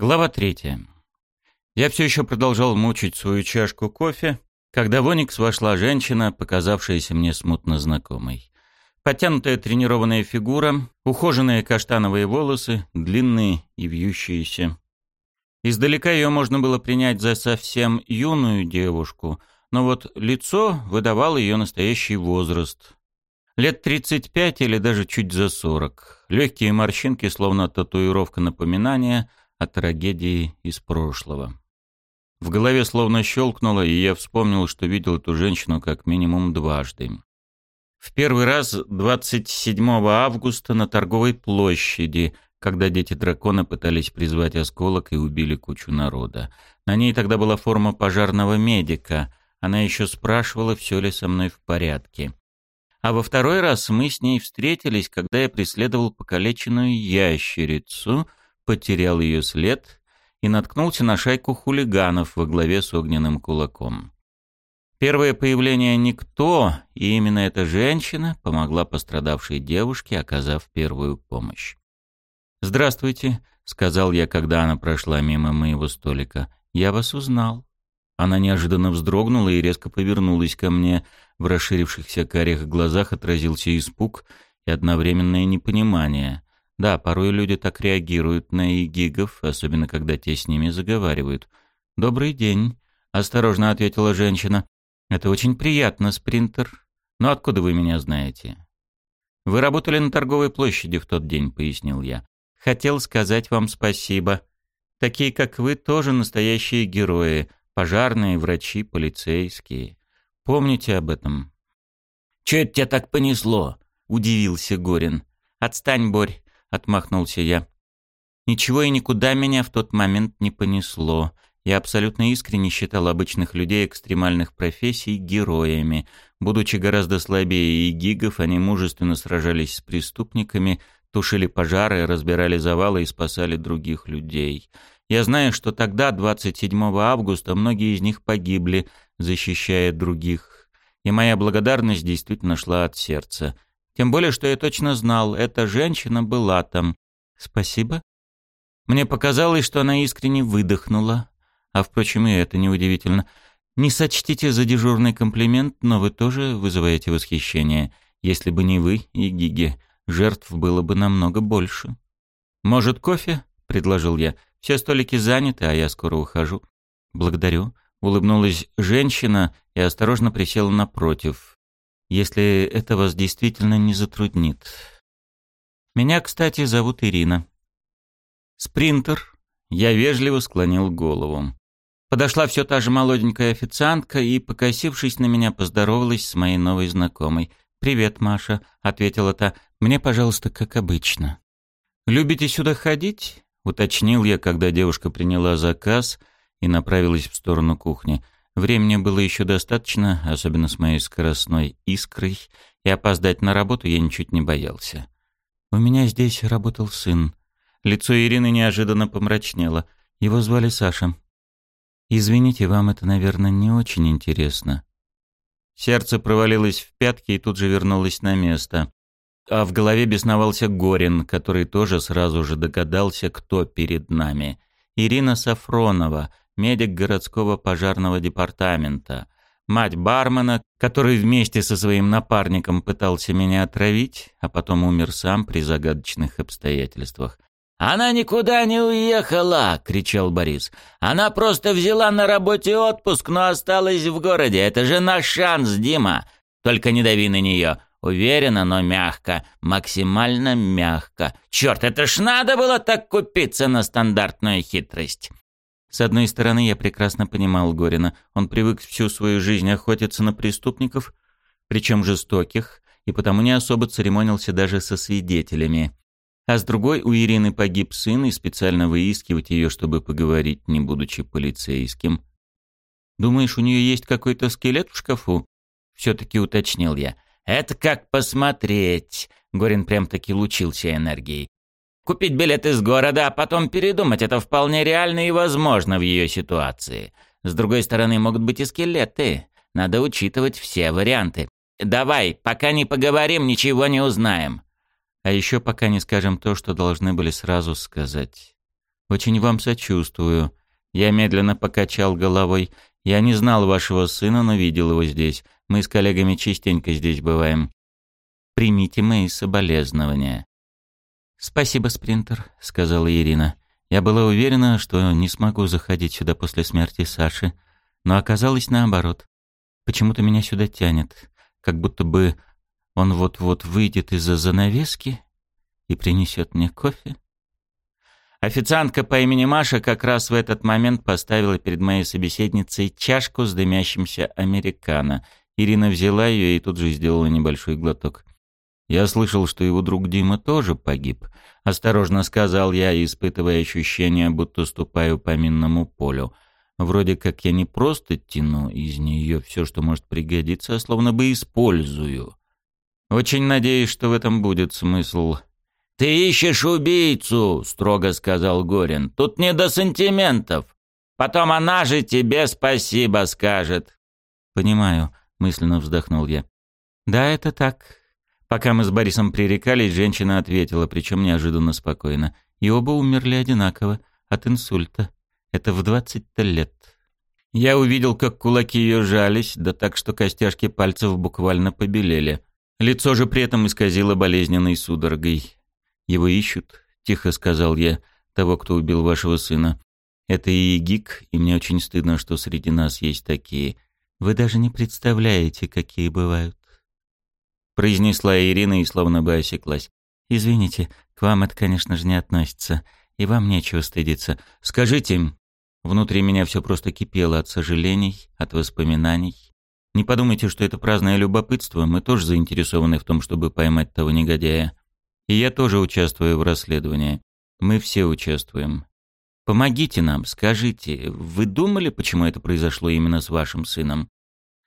Глава третья. Я все еще продолжал мучить свою чашку кофе, когда в Оникс вошла женщина, показавшаяся мне смутно знакомой. Подтянутая тренированная фигура, ухоженные каштановые волосы, длинные и вьющиеся. Издалека ее можно было принять за совсем юную девушку, но вот лицо выдавало ее настоящий возраст. Лет 35 или даже чуть за 40. Легкие морщинки, словно татуировка напоминания — о трагедии из прошлого. В голове словно щелкнуло, и я вспомнил, что видел эту женщину как минимум дважды. В первый раз 27 августа на торговой площади, когда дети дракона пытались призвать осколок и убили кучу народа. На ней тогда была форма пожарного медика. Она еще спрашивала, все ли со мной в порядке. А во второй раз мы с ней встретились, когда я преследовал покалеченную ящерицу — потерял ее след и наткнулся на шайку хулиганов во главе с огненным кулаком. Первое появление никто, и именно эта женщина помогла пострадавшей девушке, оказав первую помощь. «Здравствуйте», — сказал я, когда она прошла мимо моего столика. «Я вас узнал». Она неожиданно вздрогнула и резко повернулась ко мне. В расширившихся карих глазах отразился испуг и одновременное непонимание. Да, порой люди так реагируют на игигов, особенно когда те с ними заговаривают. «Добрый день», — осторожно ответила женщина. «Это очень приятно, спринтер. Но откуда вы меня знаете?» «Вы работали на торговой площади в тот день», — пояснил я. «Хотел сказать вам спасибо. Такие, как вы, тоже настоящие герои. Пожарные, врачи, полицейские. Помните об этом». «Чё это тебя так понесло?» — удивился Горин. «Отстань, Борь. — отмахнулся я. Ничего и никуда меня в тот момент не понесло. Я абсолютно искренне считал обычных людей экстремальных профессий героями. Будучи гораздо слабее и гигов, они мужественно сражались с преступниками, тушили пожары, разбирали завалы и спасали других людей. Я знаю, что тогда, 27 августа, многие из них погибли, защищая других. И моя благодарность действительно шла от сердца. Тем более, что я точно знал, эта женщина была там. Спасибо. Мне показалось, что она искренне выдохнула. А, впрочем, и это неудивительно. Не сочтите за дежурный комплимент, но вы тоже вызываете восхищение. Если бы не вы и Гиги, жертв было бы намного больше. «Может, кофе?» — предложил я. «Все столики заняты, а я скоро ухожу». «Благодарю», — улыбнулась женщина и осторожно присела напротив если это вас действительно не затруднит. Меня, кстати, зовут Ирина. Спринтер. Я вежливо склонил голову. Подошла все та же молоденькая официантка и, покосившись на меня, поздоровалась с моей новой знакомой. «Привет, Маша», — ответила та. «Мне, пожалуйста, как обычно». «Любите сюда ходить?» — уточнил я, когда девушка приняла заказ и направилась в сторону кухни. Времени было еще достаточно, особенно с моей скоростной искрой, и опоздать на работу я ничуть не боялся. У меня здесь работал сын. Лицо Ирины неожиданно помрачнело. Его звали Саша. Извините, вам это, наверное, не очень интересно. Сердце провалилось в пятки и тут же вернулось на место. А в голове бесновался Горин, который тоже сразу же догадался, кто перед нами. Ирина Сафронова, медик городского пожарного департамента, мать бармена, который вместе со своим напарником пытался меня отравить, а потом умер сам при загадочных обстоятельствах. «Она никуда не уехала!» — кричал Борис. «Она просто взяла на работе отпуск, но осталась в городе. Это же наш шанс, Дима! Только не дави на нее!» Уверенно, но мягко, максимально мягко. Черт, это ж надо было так купиться на стандартную хитрость. С одной стороны, я прекрасно понимал Горина. Он привык всю свою жизнь охотиться на преступников, причем жестоких, и потому не особо церемонился даже со свидетелями. А с другой, у Ирины погиб сын, и специально выискивать ее, чтобы поговорить, не будучи полицейским. «Думаешь, у нее есть какой-то скелет в шкафу?» Все-таки уточнил я. «Это как посмотреть!» Горин прям-таки лучился энергией. Купить билет из города, а потом передумать – это вполне реально и возможно в ее ситуации. С другой стороны, могут быть и скелеты. Надо учитывать все варианты. Давай, пока не поговорим, ничего не узнаем. А еще пока не скажем то, что должны были сразу сказать. «Очень вам сочувствую». Я медленно покачал головой. «Я не знал вашего сына, но видел его здесь. Мы с коллегами частенько здесь бываем. Примите мои соболезнования». «Спасибо, Спринтер», — сказала Ирина. Я была уверена, что не смогу заходить сюда после смерти Саши, но оказалось наоборот. Почему-то меня сюда тянет, как будто бы он вот-вот выйдет из-за занавески и принесет мне кофе. Официантка по имени Маша как раз в этот момент поставила перед моей собеседницей чашку с дымящимся американо. Ирина взяла ее и тут же сделала небольшой глоток. «Я слышал, что его друг Дима тоже погиб», — осторожно сказал я, испытывая ощущение, будто ступаю по минному полю. Вроде как я не просто тяну из нее все, что может пригодиться, а словно бы использую. Очень надеюсь, что в этом будет смысл. «Ты ищешь убийцу», — строго сказал Горин. «Тут не до сантиментов. Потом она же тебе спасибо скажет». «Понимаю», — мысленно вздохнул я. «Да, это так. Пока мы с Борисом пререкались, женщина ответила, причем неожиданно спокойно. И оба умерли одинаково, от инсульта. Это в двадцать-то лет. Я увидел, как кулаки ее жались, да так, что костяшки пальцев буквально побелели. Лицо же при этом исказило болезненной судорогой. «Его ищут», — тихо сказал я, — «того, кто убил вашего сына. Это и гик, и мне очень стыдно, что среди нас есть такие. Вы даже не представляете, какие бывают произнесла Ирина и словно бы осеклась. «Извините, к вам это, конечно же, не относится, и вам нечего стыдиться. Скажите им...» Внутри меня все просто кипело от сожалений, от воспоминаний. Не подумайте, что это праздное любопытство, мы тоже заинтересованы в том, чтобы поймать того негодяя. И я тоже участвую в расследовании. Мы все участвуем. Помогите нам, скажите, вы думали, почему это произошло именно с вашим сыном?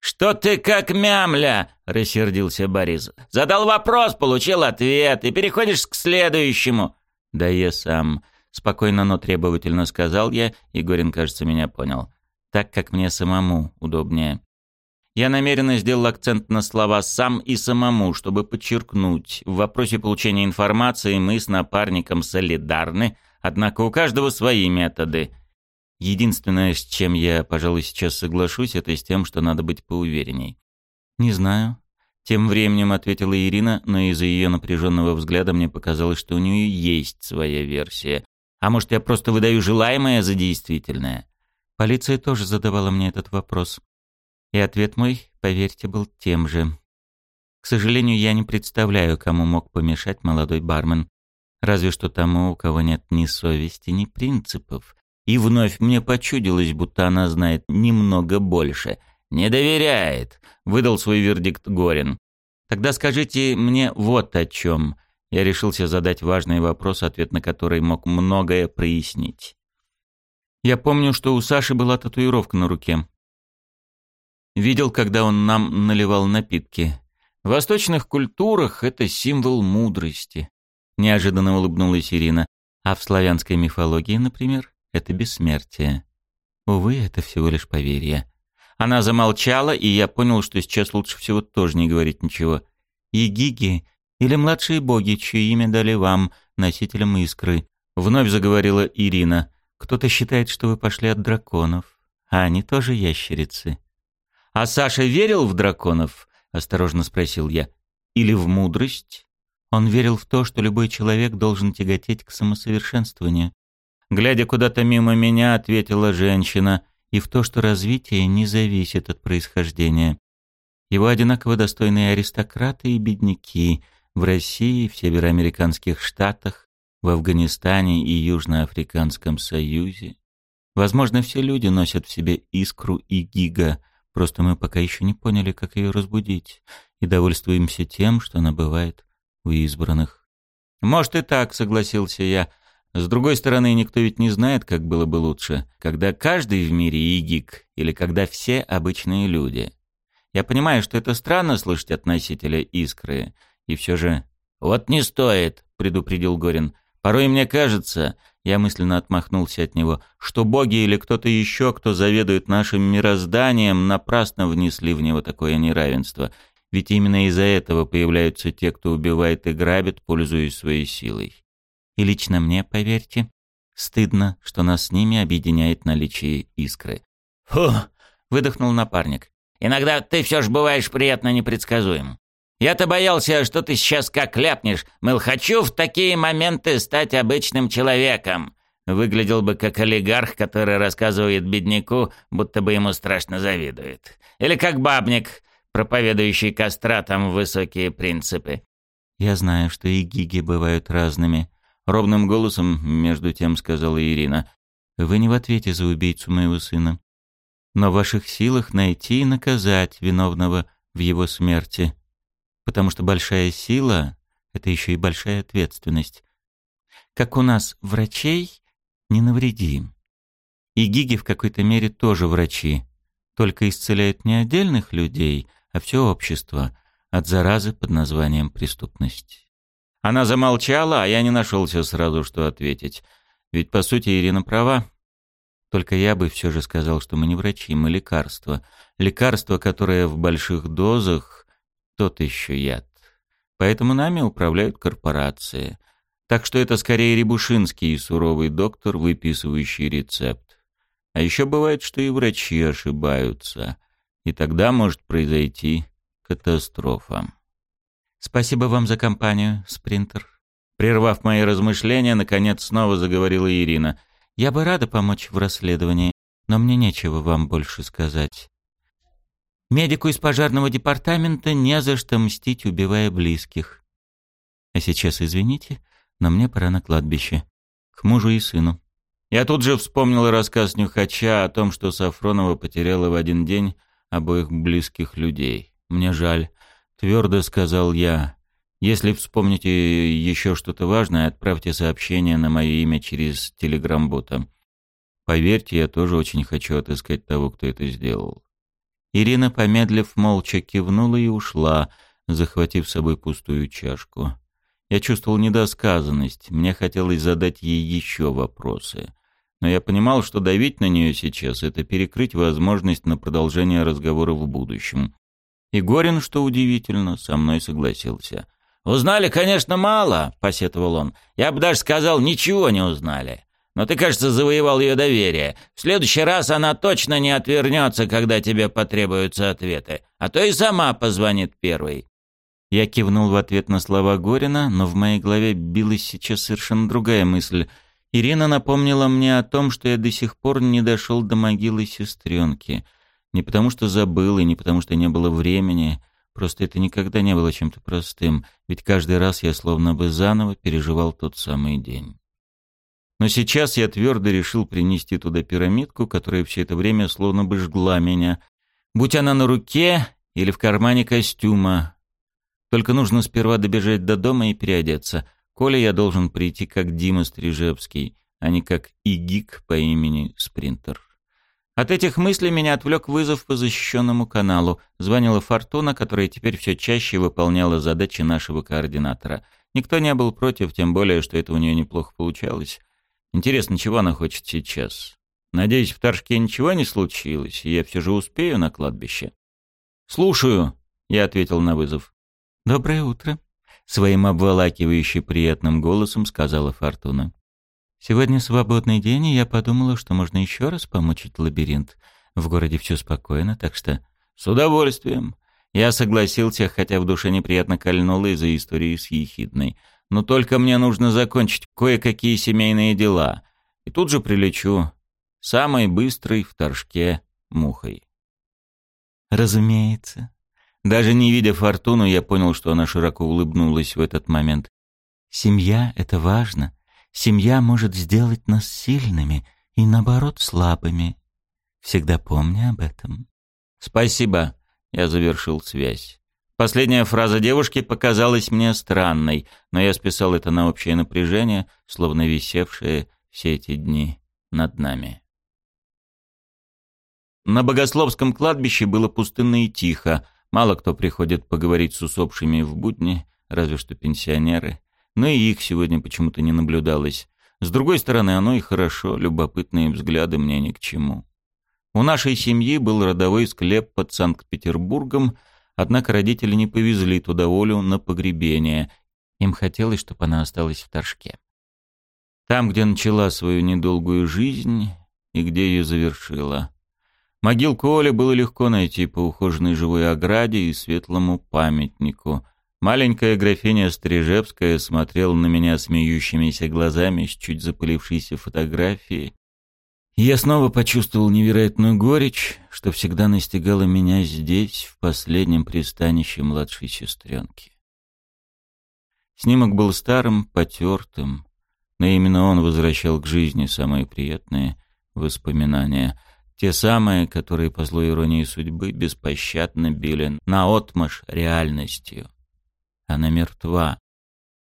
«Что ты как мямля?» — рассердился Борис. «Задал вопрос, получил ответ, и переходишь к следующему». «Да я сам», — спокойно, но требовательно сказал я, и Горин, кажется, меня понял. «Так, как мне самому удобнее». Я намеренно сделал акцент на слова «сам» и «самому», чтобы подчеркнуть. В вопросе получения информации мы с напарником солидарны, однако у каждого свои методы — Единственное, с чем я, пожалуй, сейчас соглашусь, это с тем, что надо быть поуверенней. «Не знаю». Тем временем ответила Ирина, но из-за ее напряженного взгляда мне показалось, что у нее есть своя версия. А может, я просто выдаю желаемое за действительное? Полиция тоже задавала мне этот вопрос. И ответ мой, поверьте, был тем же. К сожалению, я не представляю, кому мог помешать молодой бармен. Разве что тому, у кого нет ни совести, ни принципов. И вновь мне почудилось, будто она знает немного больше. «Не доверяет», — выдал свой вердикт Горин. «Тогда скажите мне вот о чем». Я решился задать важный вопрос, ответ на который мог многое прояснить. Я помню, что у Саши была татуировка на руке. Видел, когда он нам наливал напитки. В восточных культурах это символ мудрости. Неожиданно улыбнулась Ирина. А в славянской мифологии, например? Это бессмертие. Увы, это всего лишь поверье. Она замолчала, и я понял, что сейчас лучше всего тоже не говорить ничего. «Егиги или младшие боги, чье имя дали вам, носителям искры?» Вновь заговорила Ирина. «Кто-то считает, что вы пошли от драконов, а они тоже ящерицы». «А Саша верил в драконов?» — осторожно спросил я. «Или в мудрость?» Он верил в то, что любой человек должен тяготеть к самосовершенствованию. Глядя куда-то мимо меня, ответила женщина, и в то, что развитие не зависит от происхождения. Его одинаково достойные аристократы и бедняки в России, в североамериканских штатах, в Афганистане и Южноафриканском союзе. Возможно, все люди носят в себе искру и гига, просто мы пока еще не поняли, как ее разбудить, и довольствуемся тем, что она бывает у избранных. «Может и так», — согласился я, с другой стороны, никто ведь не знает, как было бы лучше, когда каждый в мире игик или когда все обычные люди. Я понимаю, что это странно слышать от носителя искры, и все же... «Вот не стоит», — предупредил Горин. «Порой мне кажется...» Я мысленно отмахнулся от него, что боги или кто-то еще, кто заведует нашим мирозданием, напрасно внесли в него такое неравенство. Ведь именно из-за этого появляются те, кто убивает и грабит, пользуясь своей силой. И лично мне, поверьте, Стыдно, что нас с ними объединяет наличие искры. «Фу!» — выдохнул напарник. «Иногда ты все же бываешь приятно непредсказуем. Я-то боялся, что ты сейчас как ляпнешь, мыл, хочу в такие моменты стать обычным человеком. Выглядел бы как олигарх, который рассказывает бедняку, будто бы ему страшно завидует. Или как бабник, проповедующий кастратам высокие принципы. «Я знаю, что и гиги бывают разными», — ровным голосом между тем сказала Ирина. «Вы не в ответе за убийцу моего сына. Но в ваших силах найти и наказать виновного в его смерти потому что большая сила — это еще и большая ответственность. Как у нас врачей не навреди. И гиги в какой-то мере тоже врачи, только исцеляют не отдельных людей, а все общество от заразы под названием преступность. Она замолчала, а я не нашелся сразу, что ответить. Ведь, по сути, Ирина права. Только я бы все же сказал, что мы не врачи, мы лекарства. Лекарство, которое в больших дозах тот еще яд. Поэтому нами управляют корпорации. Так что это скорее Рябушинский и суровый доктор, выписывающий рецепт. А еще бывает, что и врачи ошибаются. И тогда может произойти катастрофа. «Спасибо вам за компанию, спринтер». Прервав мои размышления, наконец снова заговорила Ирина. «Я бы рада помочь в расследовании, но мне нечего вам больше сказать. Медику из пожарного департамента не за что мстить, убивая близких. А сейчас, извините, но мне пора на кладбище. К мужу и сыну. Я тут же вспомнил рассказ Нюхача о том, что Сафронова потеряла в один день обоих близких людей. Мне жаль. Твердо сказал я. Если вспомните еще что-то важное, отправьте сообщение на мое имя через телеграм-бота. Поверьте, я тоже очень хочу отыскать того, кто это сделал. Ирина, помедлив, молча кивнула и ушла, захватив с собой пустую чашку. Я чувствовал недосказанность, мне хотелось задать ей еще вопросы. Но я понимал, что давить на нее сейчас — это перекрыть возможность на продолжение разговора в будущем. И Горин, что удивительно, со мной согласился. «Узнали, конечно, мало», — посетовал он. «Я бы даже сказал, ничего не узнали. Но ты, кажется, завоевал ее доверие. В следующий раз она точно не отвернется, когда тебе потребуются ответы. А то и сама позвонит первой». Я кивнул в ответ на слова Горина, но в моей голове билась сейчас совершенно другая мысль. Ирина напомнила мне о том, что я до сих пор не дошел до могилы сестренки. Не потому что забыл и не потому что не было времени, просто это никогда не было чем-то простым, ведь каждый раз я словно бы заново переживал тот самый день. Но сейчас я твердо решил принести туда пирамидку, которая все это время словно бы жгла меня. Будь она на руке или в кармане костюма. Только нужно сперва добежать до дома и переодеться. Коля я должен прийти как Дима Стрижевский, а не как Игик по имени Спринтер. От этих мыслей меня отвлек вызов по защищенному каналу. Звонила Фортуна, которая теперь все чаще выполняла задачи нашего координатора. Никто не был против, тем более, что это у нее неплохо получалось. Интересно, чего она хочет сейчас? Надеюсь, в Торжке ничего не случилось, и я все же успею на кладбище. «Слушаю», — я ответил на вызов. «Доброе утро», — своим обволакивающе приятным голосом сказала Фортуна. «Сегодня свободный день, и я подумала, что можно еще раз помучить лабиринт. В городе все спокойно, так что...» «С удовольствием». Я согласился, хотя в душе неприятно кольнуло из-за истории с Ехидной. Но только мне нужно закончить кое-какие семейные дела. И тут же прилечу. Самой быстрой в Торжке мухой. Разумеется. Даже не видя Фортуну, я понял, что она широко улыбнулась в этот момент. Семья — это важно. Семья может сделать нас сильными и, наоборот, слабыми. Всегда помни об этом. Спасибо. Я завершил связь. Последняя фраза девушки показалась мне странной, но я списал это на общее напряжение, словно висевшее все эти дни над нами. На Богословском кладбище было пустынно и тихо. Мало кто приходит поговорить с усопшими в будни, разве что пенсионеры. Но и их сегодня почему-то не наблюдалось. С другой стороны, оно и хорошо, любопытные взгляды мне ни к чему. У нашей семьи был родовой склеп под Санкт-Петербургом — Однако родители не повезли туда Олю на погребение. Им хотелось, чтобы она осталась в Торжке. Там, где начала свою недолгую жизнь и где ее завершила. Могилку Оли было легко найти по ухоженной живой ограде и светлому памятнику. Маленькая графиня Стрижевская смотрела на меня смеющимися глазами с чуть запылившейся фотографией. И я снова почувствовал невероятную горечь, что всегда настигала меня здесь, в последнем пристанище младшей сестренки. Снимок был старым, потертым, но именно он возвращал к жизни самые приятные воспоминания — те самые, которые, по злой иронии судьбы, беспощадно били наотмашь реальностью. Она мертва.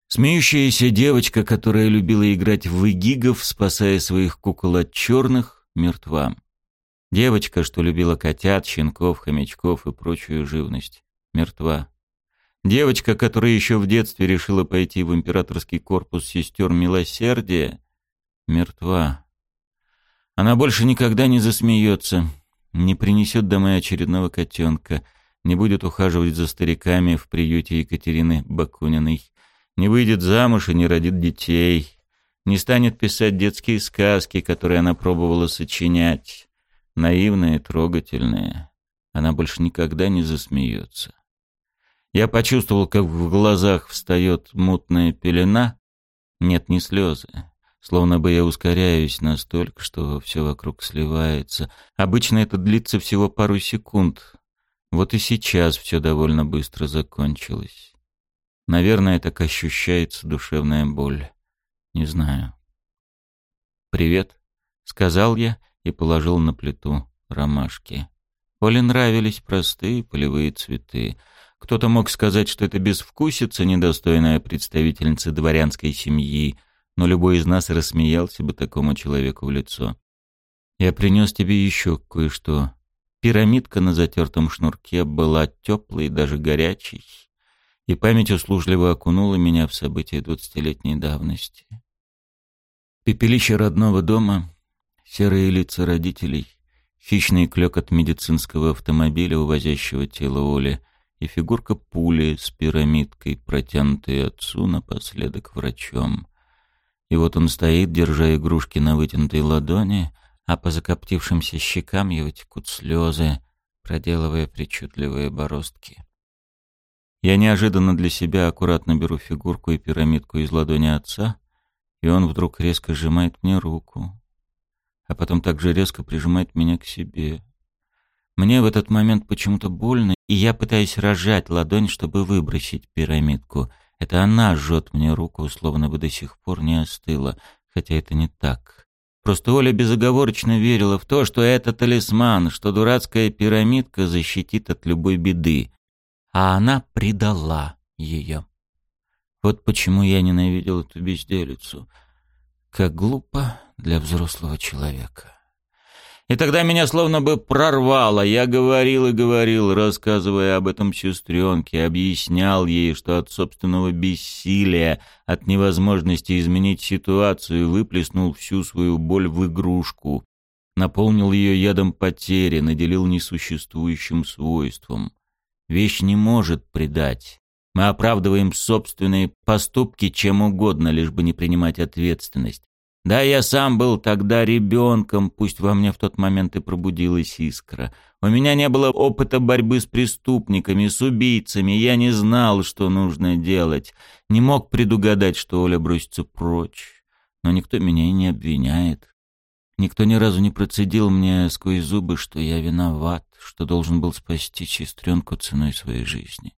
Смеющаяся девочка, которая любила играть в игигов, спасая своих кукол от черных, мертва. Девочка, что любила котят, щенков, хомячков и прочую живность, мертва. Девочка, которая еще в детстве решила пойти в императорский корпус сестер милосердия, мертва. Она больше никогда не засмеется, не принесет домой очередного котенка, не будет ухаживать за стариками в приюте Екатерины Бакуниной, не выйдет замуж и не родит детей, не станет писать детские сказки, которые она пробовала сочинять, наивные, трогательные. Она больше никогда не засмеется. Я почувствовал, как в глазах встает мутная пелена. Нет, не слезы. Словно бы я ускоряюсь настолько, что все вокруг сливается. Обычно это длится всего пару секунд. Вот и сейчас все довольно быстро закончилось. Наверное, так ощущается душевная боль. Не знаю. «Привет», — сказал я и положил на плиту ромашки. Оле нравились простые полевые цветы. Кто-то мог сказать, что это безвкусица, недостойная представительница дворянской семьи — но любой из нас рассмеялся бы такому человеку в лицо. Я принес тебе еще кое-что. Пирамидка на затертом шнурке была теплой, даже горячей, и память услужливо окунула меня в события двадцатилетней давности. Пепелище родного дома, серые лица родителей, хищный клёк медицинского автомобиля, увозящего тело Оли, и фигурка пули с пирамидкой, протянутой отцу напоследок врачом. И вот он стоит, держа игрушки на вытянутой ладони, а по закоптившимся щекам его текут слезы, проделывая причудливые бороздки. Я неожиданно для себя аккуратно беру фигурку и пирамидку из ладони отца, и он вдруг резко сжимает мне руку, а потом также резко прижимает меня к себе. Мне в этот момент почему-то больно, и я пытаюсь рожать ладонь, чтобы выбросить пирамидку — это она жжет мне руку, словно бы до сих пор не остыла, хотя это не так. Просто Оля безоговорочно верила в то, что это талисман, что дурацкая пирамидка защитит от любой беды. А она предала ее. Вот почему я ненавидел эту безделицу. Как глупо для взрослого человека. И тогда меня словно бы прорвало. Я говорил и говорил, рассказывая об этом сестренке, объяснял ей, что от собственного бессилия, от невозможности изменить ситуацию, выплеснул всю свою боль в игрушку, наполнил ее ядом потери, наделил несуществующим свойством. Вещь не может предать. Мы оправдываем собственные поступки чем угодно, лишь бы не принимать ответственность. Да, я сам был тогда ребенком, пусть во мне в тот момент и пробудилась искра. У меня не было опыта борьбы с преступниками, с убийцами, я не знал, что нужно делать. Не мог предугадать, что Оля бросится прочь. Но никто меня и не обвиняет. Никто ни разу не процедил мне сквозь зубы, что я виноват, что должен был спасти сестренку ценой своей жизни.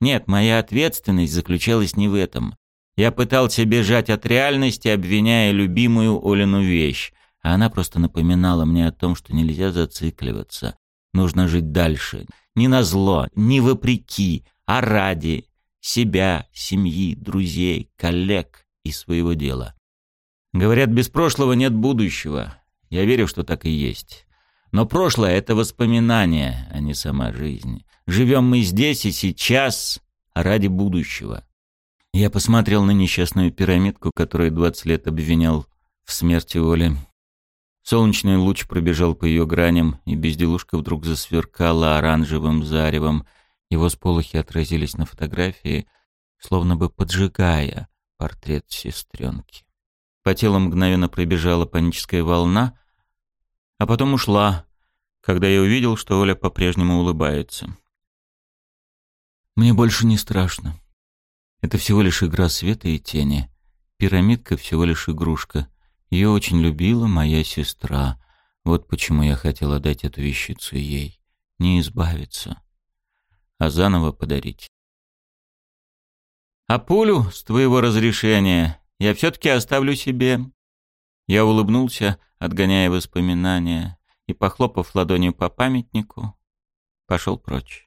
Нет, моя ответственность заключалась не в этом. Я пытался бежать от реальности, обвиняя любимую Олину вещь, а она просто напоминала мне о том, что нельзя зацикливаться. Нужно жить дальше. Не на зло, не вопреки, а ради себя, семьи, друзей, коллег и своего дела. Говорят, без прошлого нет будущего. Я верю, что так и есть. Но прошлое — это воспоминание, а не сама жизнь. Живем мы здесь и сейчас ради будущего. Я посмотрел на несчастную пирамидку, которую двадцать лет обвинял в смерти Оли. Солнечный луч пробежал по ее граням, и безделушка вдруг засверкала оранжевым заревом. Его сполохи отразились на фотографии, словно бы поджигая портрет сестренки. По телу мгновенно пробежала паническая волна, а потом ушла, когда я увидел, что Оля по-прежнему улыбается. Мне больше не страшно. Это всего лишь игра света и тени. Пирамидка всего лишь игрушка. Ее очень любила моя сестра. Вот почему я хотел отдать эту вещицу ей. Не избавиться, а заново подарить. А пулю, с твоего разрешения, я все-таки оставлю себе. Я улыбнулся, отгоняя воспоминания, и, похлопав ладонью по памятнику, пошел прочь.